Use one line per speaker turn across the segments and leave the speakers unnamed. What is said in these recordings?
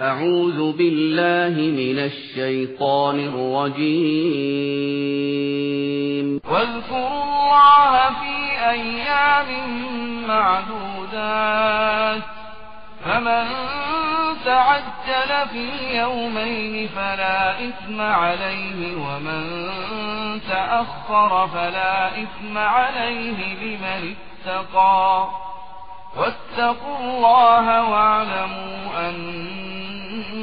أعوذ بالله من الشيطان الرجيم.
واذكروا الله في أيام معدودات. فمن تعجل في يومين فلا إثم عليه ومن تأخر فلا إثم عليه لمن اتقى. واتقوا الله واعلموا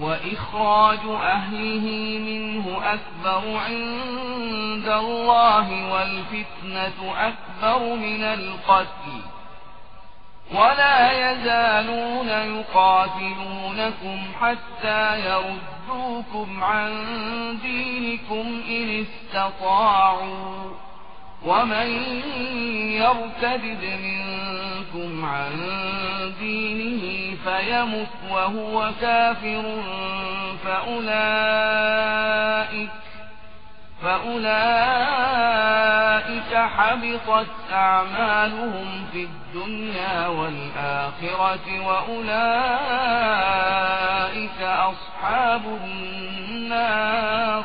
وإخراج أهله منه أكبر عند الله والفتنة أكبر من القتل. ولا يزالون يقاتلونكم حتى يردوكم عن دينكم إن استطاعوا. ومن يرتد منكم عن دينه فيمت وهو كافر فأولئك فأولئك حبطت أعمالهم في الدنيا والآخرة وأولئك أصحاب النار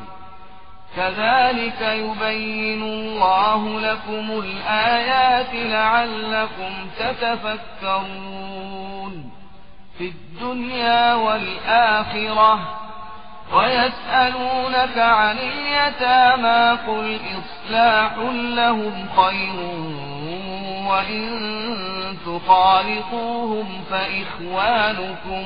كذلك يبين الله لكم الآيات لعلكم تتفكرون في الدنيا والآخرة ويسألونك عن اليتامى قل إصلاح لهم خير وإن تخالطوهم فإخوانكم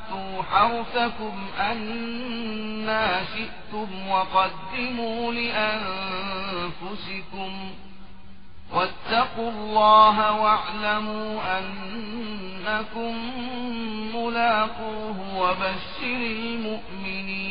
حرثكم أنا شئتم وقدموا لأنفسكم واتقوا الله واعلموا أنكم ملاقوه وبشر المؤمنين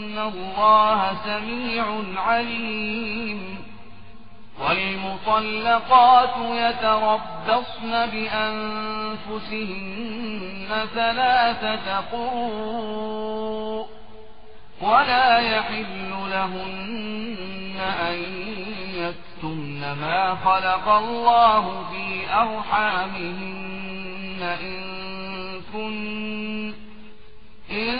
الله سميع عليم. والمطلقات يتربصن بأنفسهن ثلاثة قروء. ولا يحل لهن أن يكتمن ما خلق الله في أرحامهن. إن كن إن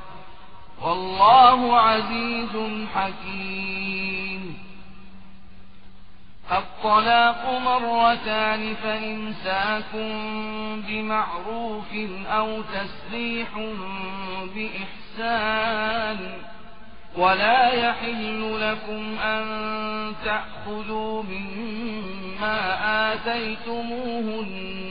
والله عزيز حكيم. الطلاق مرتان فإمساك بمعروف أو تسريح بإحسان ولا يحل لكم أن تأخذوا مما آتيتموهن.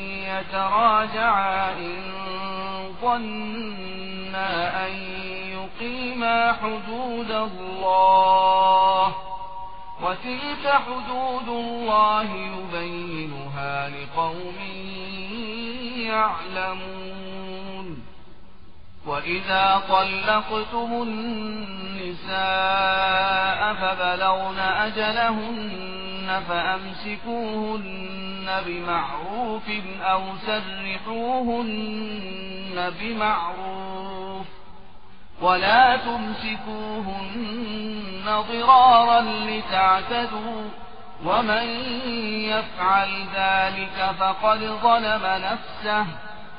يتراجعا إن ظنا أن يقيما حدود الله وتلك حدود الله يبينها لقوم يعلمون وإذا طلقتم النساء فبلغن أجلهن فأمسكوهن بمعروف أو سرحوهن بمعروف ولا تمسكوهن ضرارا لتعتدوا ومن يفعل ذلك فقد ظلم نفسه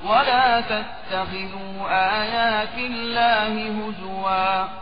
ولا تتخذوا آيات الله هزوا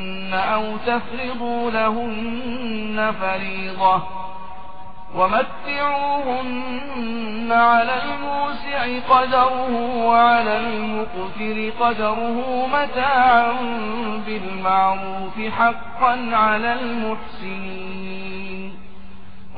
أو تفرضوا لهن فريضة ومتعوهن على الموسع قدره وعلى المقتر قدره متاعا بالمعروف حقا على المحسنين.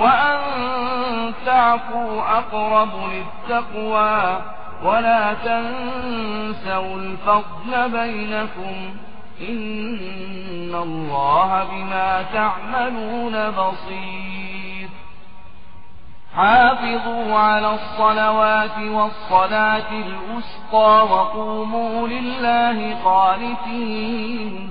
وأن تعفوا أقرب للتقوى ولا تنسوا الفضل بينكم إن الله بما تعملون بصير. حافظوا على الصلوات والصلاة الأسقى وقوموا لله قانتين.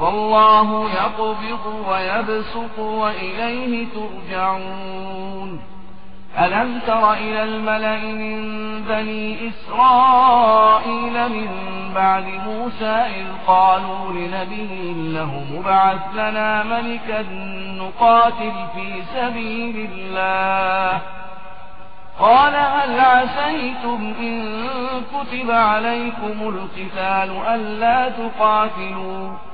والله يقبض ويبسط وإليه ترجعون. ألم تر إلى الملأ من بني إسرائيل من بعد موسى إذ قالوا لنبي له مبعث لنا ملكا نقاتل في سبيل الله. قال هل عسيتم إن كتب عليكم القتال ألا تقاتلوا؟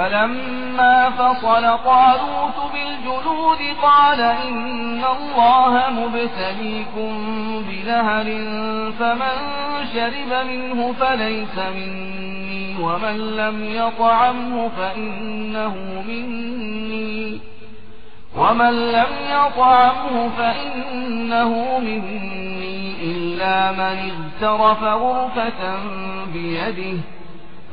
فلما فصل طالوت بالجنود قال إن الله مبتليكم بنهر فمن شرب منه فليس مني ومن لم يطعمه فإنه مني ومن لم يطعمه فإنه مني إلا من اغترف غرفة بيده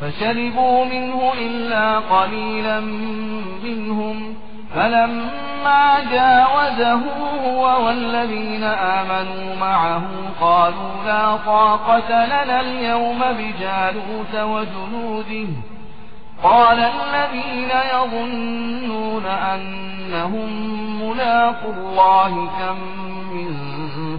فشربوا منه إلا قليلا منهم. فلما جاوزه هو والذين آمنوا معه قالوا لا طاقة لنا اليوم بجالوت وجنوده. قال الذين يظنون أنهم ملاقوا الله كم من